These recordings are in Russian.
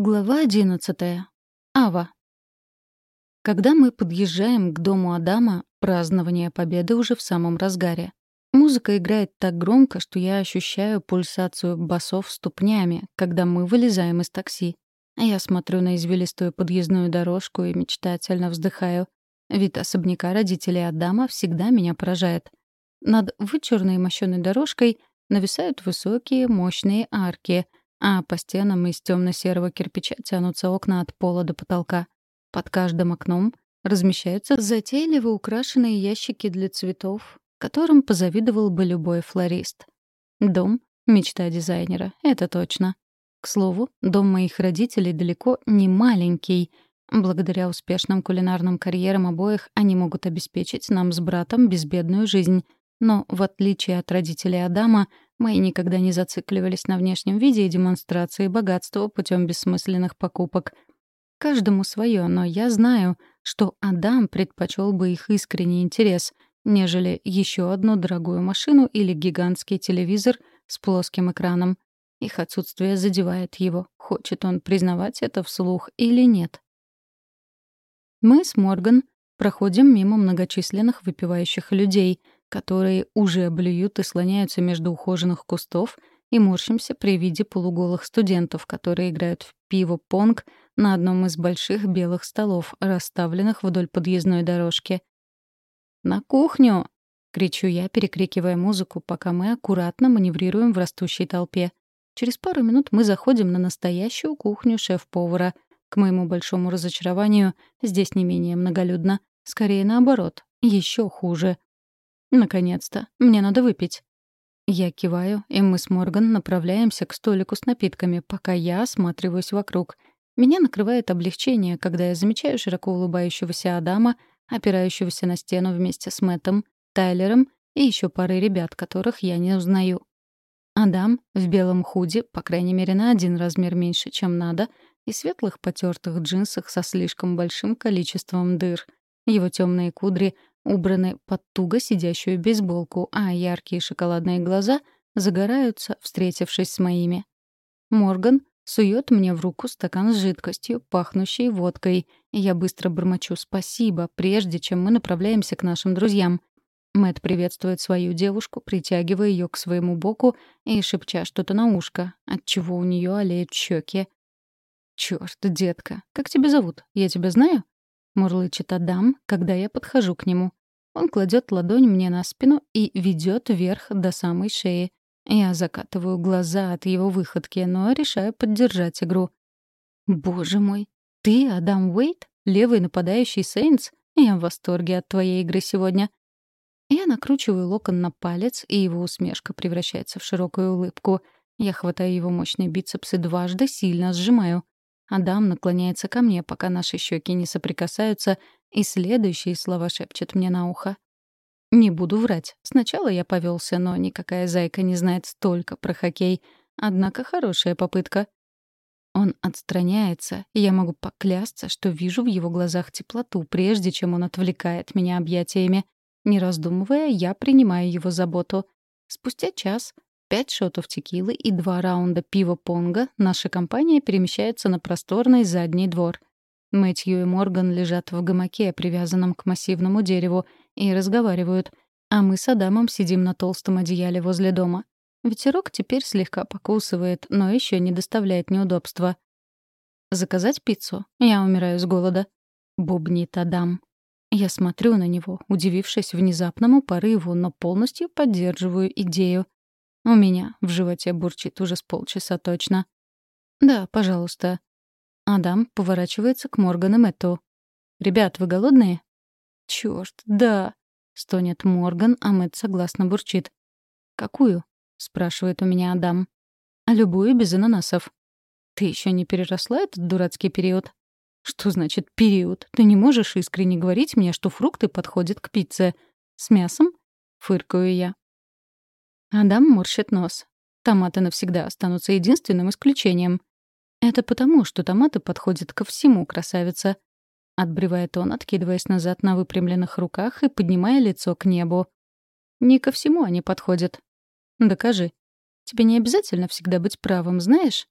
Глава одиннадцатая. Ава. Когда мы подъезжаем к дому Адама, празднование победы уже в самом разгаре. Музыка играет так громко, что я ощущаю пульсацию басов ступнями, когда мы вылезаем из такси. Я смотрю на извилистую подъездную дорожку и мечтательно вздыхаю. Вид особняка родителей Адама всегда меня поражает. Над вычурной мощёной дорожкой нависают высокие, мощные арки — а по стенам из темно-серого кирпича тянутся окна от пола до потолка. Под каждым окном размещаются затейливо украшенные ящики для цветов, которым позавидовал бы любой флорист. Дом — мечта дизайнера, это точно. К слову, дом моих родителей далеко не маленький. Благодаря успешным кулинарным карьерам обоих они могут обеспечить нам с братом безбедную жизнь. Но, в отличие от родителей Адама, мы никогда не зацикливались на внешнем виде и демонстрации богатства путем бессмысленных покупок. Каждому свое, но я знаю, что Адам предпочел бы их искренний интерес, нежели еще одну дорогую машину или гигантский телевизор с плоским экраном. Их отсутствие задевает его, хочет он признавать это вслух или нет. Мы с Морган проходим мимо многочисленных выпивающих людей — которые уже блюют и слоняются между ухоженных кустов, и морщимся при виде полуголых студентов, которые играют в пиво-понг на одном из больших белых столов, расставленных вдоль подъездной дорожки. «На кухню!» — кричу я, перекрикивая музыку, пока мы аккуратно маневрируем в растущей толпе. Через пару минут мы заходим на настоящую кухню шеф-повара. К моему большому разочарованию, здесь не менее многолюдно. Скорее наоборот, еще хуже. Наконец-то. Мне надо выпить. Я киваю, и мы с Морган направляемся к столику с напитками, пока я осматриваюсь вокруг. Меня накрывает облегчение, когда я замечаю широко улыбающегося Адама, опирающегося на стену вместе с Мэттом, Тайлером и еще парой ребят, которых я не узнаю. Адам в белом худи, по крайней мере, на один размер меньше, чем надо, и светлых потертых джинсах со слишком большим количеством дыр. Его темные кудри убраны под туго сидящую бейсболку, а яркие шоколадные глаза загораются, встретившись с моими. Морган сует мне в руку стакан с жидкостью, пахнущей водкой, и я быстро бормочу «спасибо», прежде чем мы направляемся к нашим друзьям. Мэт приветствует свою девушку, притягивая ее к своему боку и шепча что-то на ушко, отчего у нее олеют щеки. «Чёрт, детка, как тебя зовут? Я тебя знаю?» — мурлычет Адам, когда я подхожу к нему. Он кладет ладонь мне на спину и ведет вверх до самой шеи. Я закатываю глаза от его выходки, но решаю поддержать игру. «Боже мой, ты Адам Уэйт, левый нападающий Сейнс? Я в восторге от твоей игры сегодня». Я накручиваю локон на палец, и его усмешка превращается в широкую улыбку. Я хватаю его мощный бицепс и дважды сильно сжимаю. Адам наклоняется ко мне, пока наши щеки не соприкасаются, и следующие слова шепчет мне на ухо. Не буду врать. Сначала я повелся, но никакая зайка не знает столько про хоккей. Однако хорошая попытка. Он отстраняется, и я могу поклясться, что вижу в его глазах теплоту, прежде чем он отвлекает меня объятиями. Не раздумывая, я принимаю его заботу. Спустя час, пять шотов текилы и два раунда пива-понга наша компания перемещается на просторный задний двор — Мэтью и Морган лежат в гамаке, привязанном к массивному дереву, и разговаривают, а мы с Адамом сидим на толстом одеяле возле дома. Ветерок теперь слегка покусывает, но еще не доставляет неудобства. «Заказать пиццу? Я умираю с голода», — бубнит Адам. Я смотрю на него, удивившись внезапному порыву, но полностью поддерживаю идею. У меня в животе бурчит уже с полчаса точно. «Да, пожалуйста», Адам поворачивается к Морган и Мэтту. «Ребят, вы голодные?» «Чёрт, да!» — стонет Морган, а Мэтт согласно бурчит. «Какую?» — спрашивает у меня Адам. «А любую без ананасов». «Ты еще не переросла этот дурацкий период?» «Что значит «период»? Ты не можешь искренне говорить мне, что фрукты подходят к пицце. С мясом?» — фыркаю я. Адам морщит нос. Томаты навсегда останутся единственным исключением. «Это потому, что томаты подходят ко всему, красавица», — отбревает он, откидываясь назад на выпрямленных руках и поднимая лицо к небу. «Не ко всему они подходят». «Докажи. Тебе не обязательно всегда быть правым, знаешь?»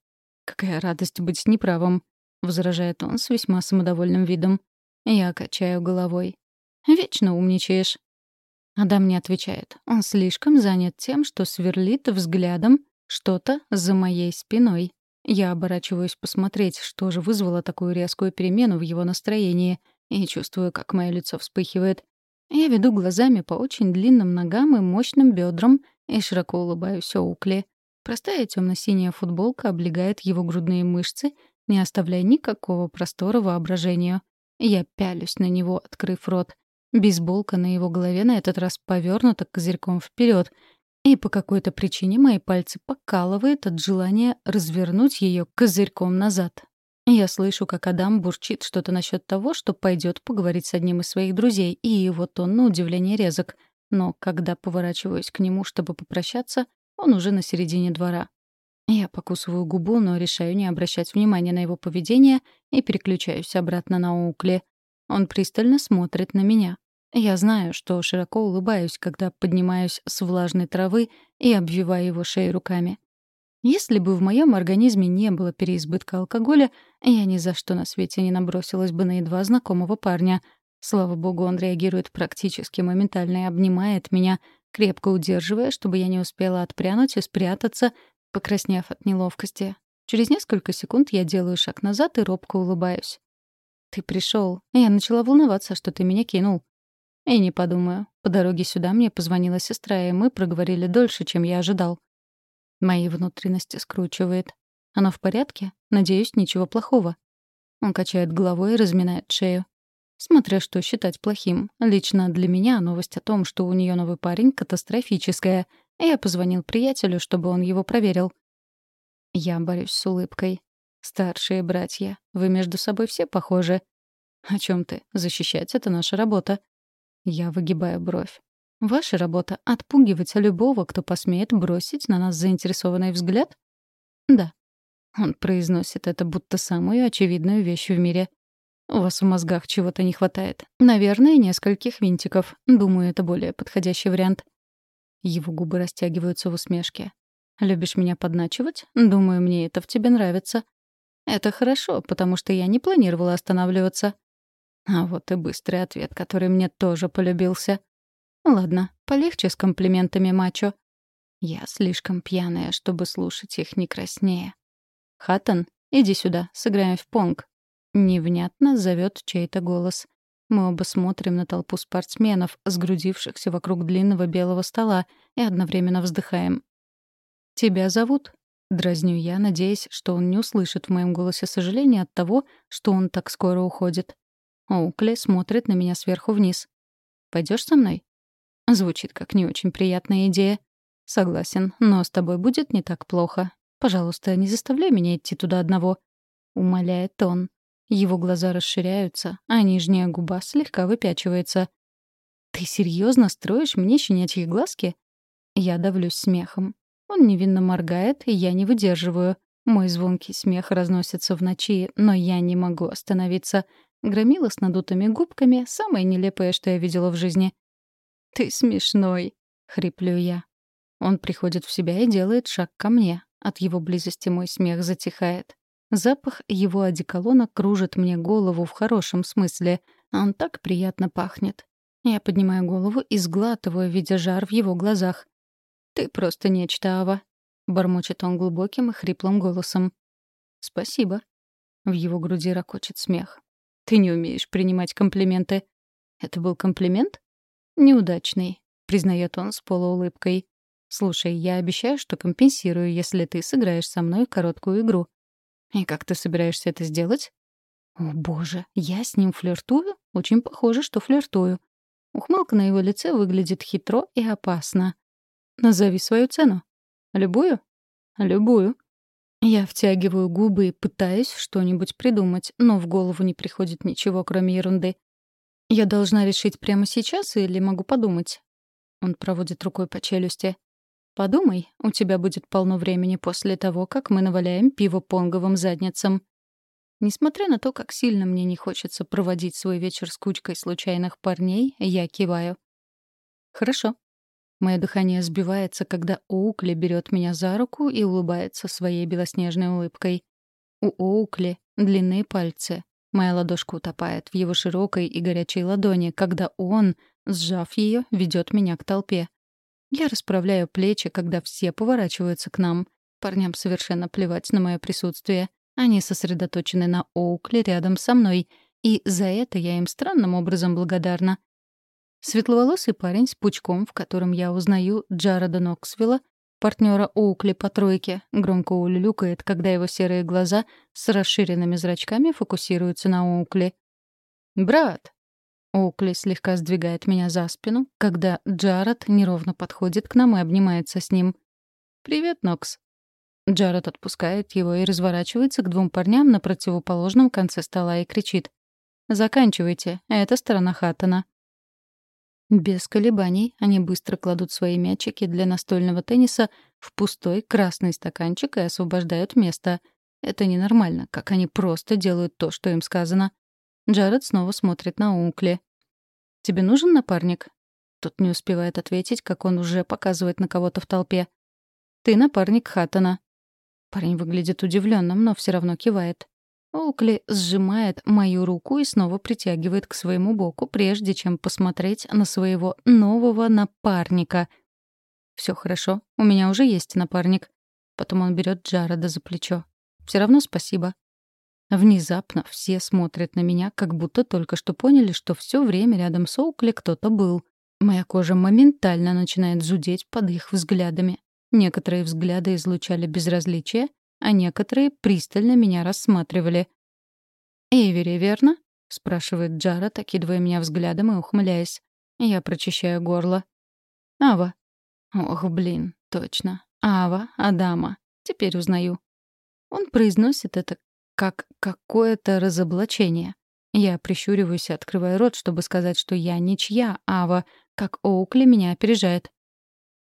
«Какая радость быть неправым», — возражает он с весьма самодовольным видом. Я качаю головой. «Вечно умничаешь». Адам не отвечает. Он слишком занят тем, что сверлит взглядом что-то за моей спиной. Я оборачиваюсь посмотреть, что же вызвало такую резкую перемену в его настроении, и чувствую, как мое лицо вспыхивает. Я веду глазами по очень длинным ногам и мощным бедрам и широко улыбаюсь Оукли. Простая темно-синяя футболка облегает его грудные мышцы, не оставляя никакого простора воображению. Я пялюсь на него, открыв рот. Бейсболка на его голове на этот раз повернута козырьком вперед, и по какой-то причине мои пальцы покалывает от желания развернуть ее козырьком назад. Я слышу, как Адам бурчит что-то насчет того, что пойдет поговорить с одним из своих друзей, и его тон на удивление резок. Но когда поворачиваюсь к нему, чтобы попрощаться, он уже на середине двора. Я покусываю губу, но решаю не обращать внимания на его поведение и переключаюсь обратно на Оукли. Он пристально смотрит на меня. Я знаю, что широко улыбаюсь, когда поднимаюсь с влажной травы и обвиваю его шею руками. Если бы в моем организме не было переизбытка алкоголя, я ни за что на свете не набросилась бы на едва знакомого парня. Слава богу, он реагирует практически моментально и обнимает меня, крепко удерживая, чтобы я не успела отпрянуть и спрятаться, покраснев от неловкости. Через несколько секунд я делаю шаг назад и робко улыбаюсь. «Ты пришел. Я начала волноваться, что ты меня кинул». «И не подумаю. По дороге сюда мне позвонила сестра, и мы проговорили дольше, чем я ожидал». Мои внутренности скручивает. «Оно в порядке? Надеюсь, ничего плохого». Он качает головой и разминает шею. Смотря что считать плохим. Лично для меня новость о том, что у нее новый парень, катастрофическая. Я позвонил приятелю, чтобы он его проверил. Я борюсь с улыбкой. «Старшие братья, вы между собой все похожи». «О чем ты? Защищать — это наша работа». Я выгибаю бровь. «Ваша работа — отпугивать любого, кто посмеет бросить на нас заинтересованный взгляд?» «Да». Он произносит это будто самую очевидную вещь в мире. «У вас в мозгах чего-то не хватает. Наверное, нескольких винтиков. Думаю, это более подходящий вариант». Его губы растягиваются в усмешке. «Любишь меня подначивать? Думаю, мне это в тебе нравится». Это хорошо, потому что я не планировала останавливаться. А вот и быстрый ответ, который мне тоже полюбился. Ладно, полегче с комплиментами, мачо. Я слишком пьяная, чтобы слушать их не краснее. Хатан, иди сюда, сыграем в понг. Невнятно зовет чей-то голос. Мы оба смотрим на толпу спортсменов, сгрудившихся вокруг длинного белого стола, и одновременно вздыхаем. «Тебя зовут?» Дразню я, надеясь, что он не услышит в моем голосе сожаления от того, что он так скоро уходит. Оукли смотрит на меня сверху вниз. Пойдешь со мной?» Звучит как не очень приятная идея. Согласен, но с тобой будет не так плохо. Пожалуйста, не заставляй меня идти туда одного. Умоляет он. Его глаза расширяются, а нижняя губа слегка выпячивается. «Ты серьезно строишь мне щенячьи глазки?» Я давлюсь смехом. Он невинно моргает, и я не выдерживаю. Мой звонкий смех разносится в ночи, но я не могу остановиться. Громила с надутыми губками — самое нелепое, что я видела в жизни. «Ты смешной», — хриплю я. Он приходит в себя и делает шаг ко мне. От его близости мой смех затихает. Запах его одеколона кружит мне голову в хорошем смысле. Он так приятно пахнет. Я поднимаю голову и сглатываю, видя жар в его глазах. «Ты просто нечто, Ава», — бормочет он глубоким и хриплым голосом. «Спасибо». В его груди ракочет смех. «Ты не умеешь принимать комплименты». «Это был комплимент?» «Неудачный», — признает он с полуулыбкой. «Слушай, я обещаю, что компенсирую, если ты сыграешь со мной короткую игру». «И как ты собираешься это сделать?» «О, боже, я с ним флиртую? Очень похоже, что флиртую». Ухмылка на его лице выглядит хитро и опасно. Назови свою цену. Любую? Любую. Я втягиваю губы и пытаюсь что-нибудь придумать, но в голову не приходит ничего, кроме ерунды. Я должна решить прямо сейчас или могу подумать? Он проводит рукой по челюсти. Подумай, у тебя будет полно времени после того, как мы наваляем пиво понговым задницам. Несмотря на то, как сильно мне не хочется проводить свой вечер с кучкой случайных парней, я киваю. Хорошо. Мое дыхание сбивается, когда Оукли берет меня за руку и улыбается своей белоснежной улыбкой. У Оукли длинные пальцы. Моя ладошка утопает в его широкой и горячей ладони, когда он, сжав ее, ведет меня к толпе. Я расправляю плечи, когда все поворачиваются к нам. Парням совершенно плевать на мое присутствие. Они сосредоточены на Оукли рядом со мной, и за это я им странным образом благодарна. Светловолосый парень с пучком, в котором я узнаю Джареда Ноксвилла, партнера Оукли по тройке, громко улюлюкает, когда его серые глаза с расширенными зрачками фокусируются на Оукли. «Брат!» Оукли слегка сдвигает меня за спину, когда Джаред неровно подходит к нам и обнимается с ним. «Привет, Нокс!» Джаред отпускает его и разворачивается к двум парням на противоположном конце стола и кричит. «Заканчивайте, это сторона Хаттона». Без колебаний они быстро кладут свои мячики для настольного тенниса в пустой красный стаканчик и освобождают место. Это ненормально, как они просто делают то, что им сказано. Джаред снова смотрит на Укли. «Тебе нужен напарник?» Тот не успевает ответить, как он уже показывает на кого-то в толпе. «Ты напарник Хаттона». Парень выглядит удивленным, но все равно кивает. Оукли сжимает мою руку и снова притягивает к своему боку, прежде чем посмотреть на своего нового напарника. Все хорошо, у меня уже есть напарник. Потом он берет Джареда за плечо. Все равно спасибо. Внезапно все смотрят на меня, как будто только что поняли, что все время рядом с Оукли кто-то был. Моя кожа моментально начинает зудеть под их взглядами. Некоторые взгляды излучали безразличие, а некоторые пристально меня рассматривали. «Эйвери, верно?» — спрашивает Джаред, окидывая меня взглядом и ухмыляясь. Я прочищаю горло. «Ава». «Ох, блин, точно. Ава, Адама. Теперь узнаю». Он произносит это как какое-то разоблачение. Я прищуриваюсь и открываю рот, чтобы сказать, что я ничья Ава, как Оукли меня опережает.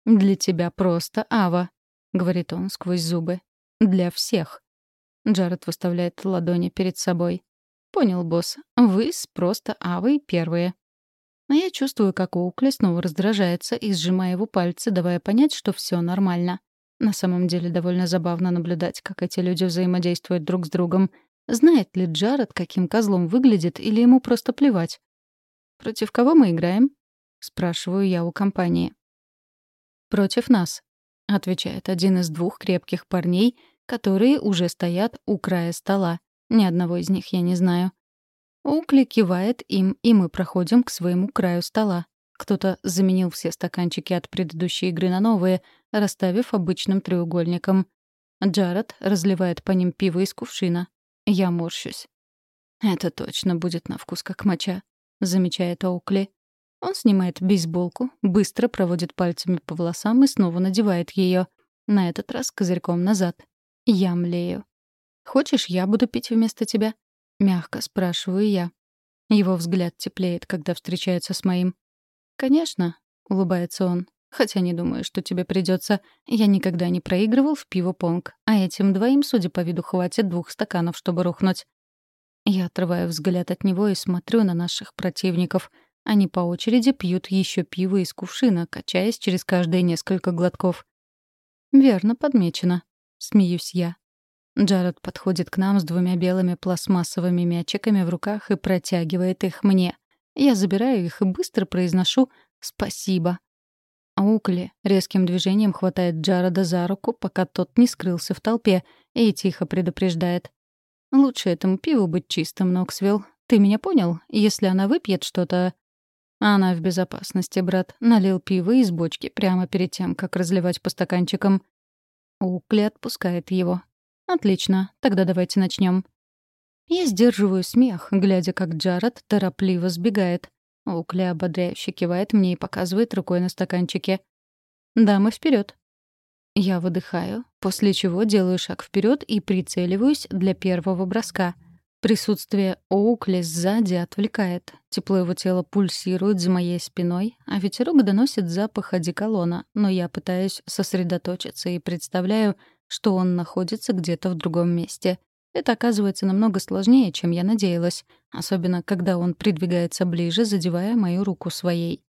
«Для тебя просто Ава», — говорит он сквозь зубы. Для всех. Джаред выставляет ладони перед собой. «Понял, босс. Вы просто Авой первые». Но я чувствую, как Оукли снова раздражается и сжимая его пальцы, давая понять, что все нормально. На самом деле довольно забавно наблюдать, как эти люди взаимодействуют друг с другом. Знает ли Джаред, каким козлом выглядит, или ему просто плевать? «Против кого мы играем?» — спрашиваю я у компании. «Против нас», — отвечает один из двух крепких парней — которые уже стоят у края стола. Ни одного из них я не знаю. Укли кивает им, и мы проходим к своему краю стола. Кто-то заменил все стаканчики от предыдущей игры на новые, расставив обычным треугольником. Джаред разливает по ним пиво из кувшина. Я морщусь. «Это точно будет на вкус как моча», — замечает Оукли. Он снимает бейсболку, быстро проводит пальцами по волосам и снова надевает ее. На этот раз козырьком назад. Я млею. «Хочешь, я буду пить вместо тебя?» Мягко спрашиваю я. Его взгляд теплеет, когда встречается с моим. «Конечно», — улыбается он. «Хотя не думаю, что тебе придется. Я никогда не проигрывал в пиво-понг, а этим двоим, судя по виду, хватит двух стаканов, чтобы рухнуть». Я отрываю взгляд от него и смотрю на наших противников. Они по очереди пьют еще пиво из кувшина, качаясь через каждые несколько глотков. «Верно подмечено», Смеюсь я. Джаред подходит к нам с двумя белыми пластмассовыми мячиками в руках и протягивает их мне. Я забираю их и быстро произношу «спасибо». Аукли резким движением хватает Джареда за руку, пока тот не скрылся в толпе, и тихо предупреждает. «Лучше этому пиву быть чистым, Ноксвилл. Ты меня понял? Если она выпьет что-то...» Она в безопасности, брат. Налил пиво из бочки прямо перед тем, как разливать по стаканчикам. Укли отпускает его. «Отлично, тогда давайте начнем. Я сдерживаю смех, глядя, как Джаред торопливо сбегает. Укли ободряюще кивает мне и показывает рукой на стаканчике. «Дамы, вперед. Я выдыхаю, после чего делаю шаг вперед и прицеливаюсь для первого броска — Присутствие Оукли сзади отвлекает. Тепло его тела пульсирует за моей спиной, а ветерок доносит запах одеколона, но я пытаюсь сосредоточиться и представляю, что он находится где-то в другом месте. Это оказывается намного сложнее, чем я надеялась, особенно когда он придвигается ближе, задевая мою руку своей.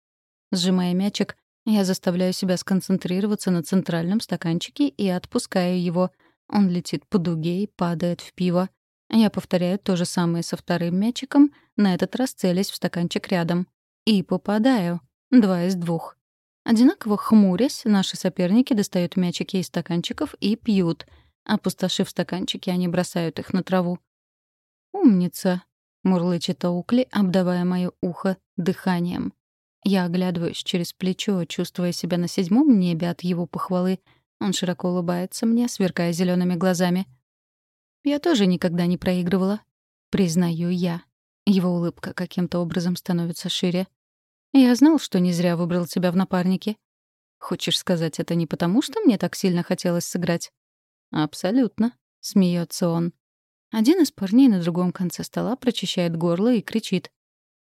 Сжимая мячик, я заставляю себя сконцентрироваться на центральном стаканчике и отпускаю его — Он летит по дуге и падает в пиво. Я повторяю то же самое со вторым мячиком, на этот раз целясь в стаканчик рядом. И попадаю. Два из двух. Одинаково хмурясь, наши соперники достают мячики из стаканчиков и пьют. Опустошив стаканчики, они бросают их на траву. «Умница», — мурлычет Оукли, обдавая моё ухо дыханием. Я оглядываюсь через плечо, чувствуя себя на седьмом небе от его похвалы. Он широко улыбается мне, сверкая зелеными глазами. «Я тоже никогда не проигрывала», — признаю я. Его улыбка каким-то образом становится шире. «Я знал, что не зря выбрал тебя в напарнике. Хочешь сказать, это не потому, что мне так сильно хотелось сыграть?» «Абсолютно», — смеется он. Один из парней на другом конце стола прочищает горло и кричит.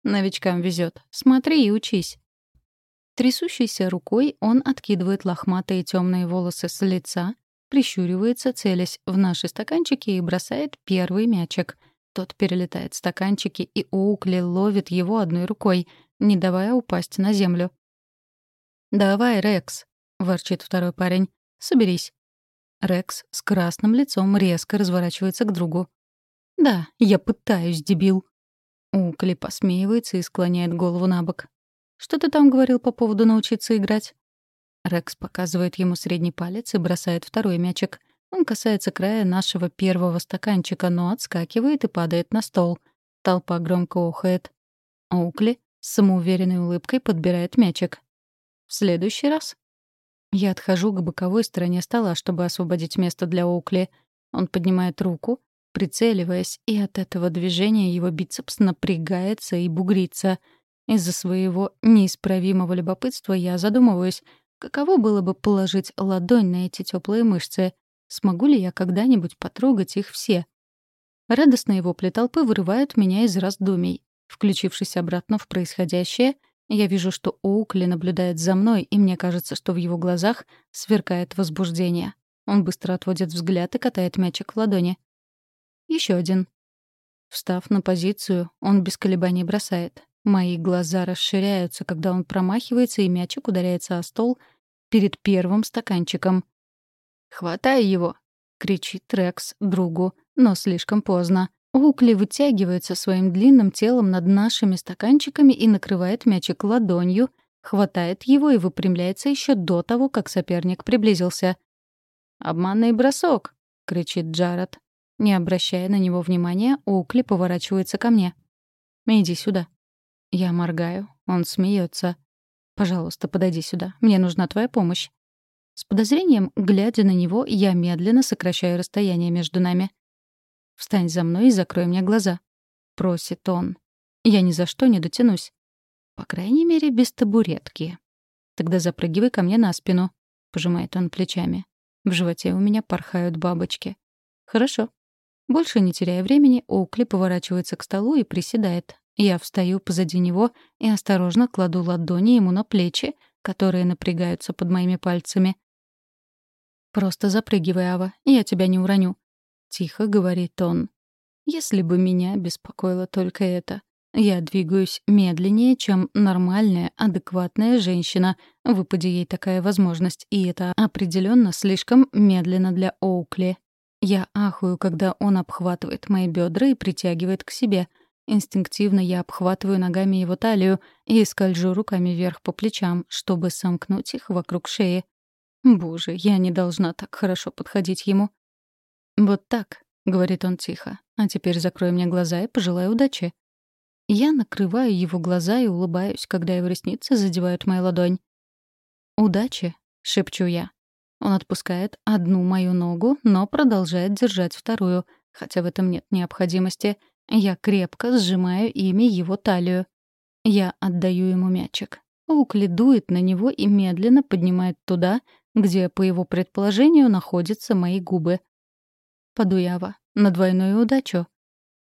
«Новичкам везет. Смотри и учись». Трясущейся рукой он откидывает лохматые темные волосы с лица, прищуривается, целясь в наши стаканчики и бросает первый мячик. Тот перелетает стаканчики, и Оукли ловит его одной рукой, не давая упасть на землю. «Давай, Рекс», — ворчит второй парень. «Соберись». Рекс с красным лицом резко разворачивается к другу. «Да, я пытаюсь, дебил». Укли посмеивается и склоняет голову на бок. «Что ты там говорил по поводу научиться играть?» Рекс показывает ему средний палец и бросает второй мячик. Он касается края нашего первого стаканчика, но отскакивает и падает на стол. Толпа громко охает. Укли с самоуверенной улыбкой подбирает мячик. «В следующий раз я отхожу к боковой стороне стола, чтобы освободить место для Оукли. Он поднимает руку, прицеливаясь, и от этого движения его бицепс напрягается и бугрится. Из-за своего неисправимого любопытства я задумываюсь, каково было бы положить ладонь на эти теплые мышцы. Смогу ли я когда-нибудь потрогать их все? Радостные вопли толпы вырывают меня из раздумий. Включившись обратно в происходящее — я вижу, что Оукли наблюдает за мной, и мне кажется, что в его глазах сверкает возбуждение. Он быстро отводит взгляд и катает мячик в ладони. Еще один. Встав на позицию, он без колебаний бросает. Мои глаза расширяются, когда он промахивается, и мячик ударяется о стол перед первым стаканчиком. «Хватай его!» — кричит Рекс другу, но слишком поздно. Укли вытягивается своим длинным телом над нашими стаканчиками и накрывает мячик ладонью, хватает его и выпрямляется еще до того, как соперник приблизился. «Обманный бросок!» — кричит Джаред. Не обращая на него внимания, Укли поворачивается ко мне. «Иди сюда». Я моргаю, он смеется. «Пожалуйста, подойди сюда. Мне нужна твоя помощь». С подозрением, глядя на него, я медленно сокращаю расстояние между нами. «Встань за мной и закрой мне глаза», — просит он. «Я ни за что не дотянусь. По крайней мере, без табуретки. Тогда запрыгивай ко мне на спину», — пожимает он плечами. В животе у меня порхают бабочки. «Хорошо». Больше не теряя времени, Оукли поворачивается к столу и приседает. Я встаю позади него и осторожно кладу ладони ему на плечи, которые напрягаются под моими пальцами. «Просто запрыгивай, Ава, я тебя не уроню тихо говорит он. Если бы меня беспокоило только это. Я двигаюсь медленнее, чем нормальная, адекватная женщина. Выпади ей такая возможность, и это определенно слишком медленно для Оукли. Я ахую, когда он обхватывает мои бедра и притягивает к себе. Инстинктивно я обхватываю ногами его талию и скольжу руками вверх по плечам, чтобы сомкнуть их вокруг шеи. Боже, я не должна так хорошо подходить ему. «Вот так», — говорит он тихо. «А теперь закрой мне глаза и пожелай удачи». Я накрываю его глаза и улыбаюсь, когда его ресницы задевают мою ладонь. «Удачи», — шепчу я. Он отпускает одну мою ногу, но продолжает держать вторую, хотя в этом нет необходимости. Я крепко сжимаю ими его талию. Я отдаю ему мячик. Оукли дует на него и медленно поднимает туда, где, по его предположению, находятся мои губы. Падуява, на двойную удачу.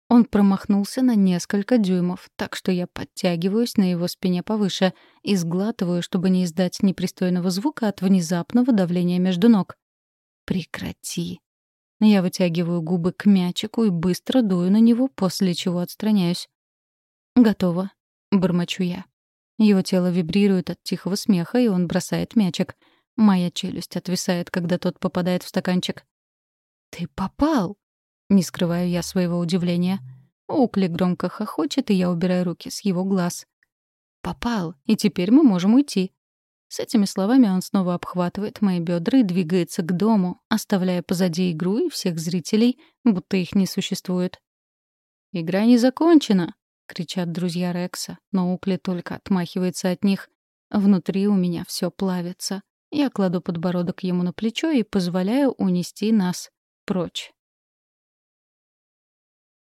Он промахнулся на несколько дюймов, так что я подтягиваюсь на его спине повыше и сглатываю, чтобы не издать непристойного звука от внезапного давления между ног. «Прекрати». Я вытягиваю губы к мячику и быстро дую на него, после чего отстраняюсь. «Готово», — бормочу я. Его тело вибрирует от тихого смеха, и он бросает мячик. Моя челюсть отвисает, когда тот попадает в стаканчик. «Ты попал!» — не скрываю я своего удивления. Укли громко хохочет, и я убираю руки с его глаз. «Попал, и теперь мы можем уйти». С этими словами он снова обхватывает мои бедра и двигается к дому, оставляя позади игру и всех зрителей, будто их не существует. «Игра не закончена!» — кричат друзья Рекса, но Укли только отмахивается от них. Внутри у меня все плавится. Я кладу подбородок ему на плечо и позволяю унести нас прочь.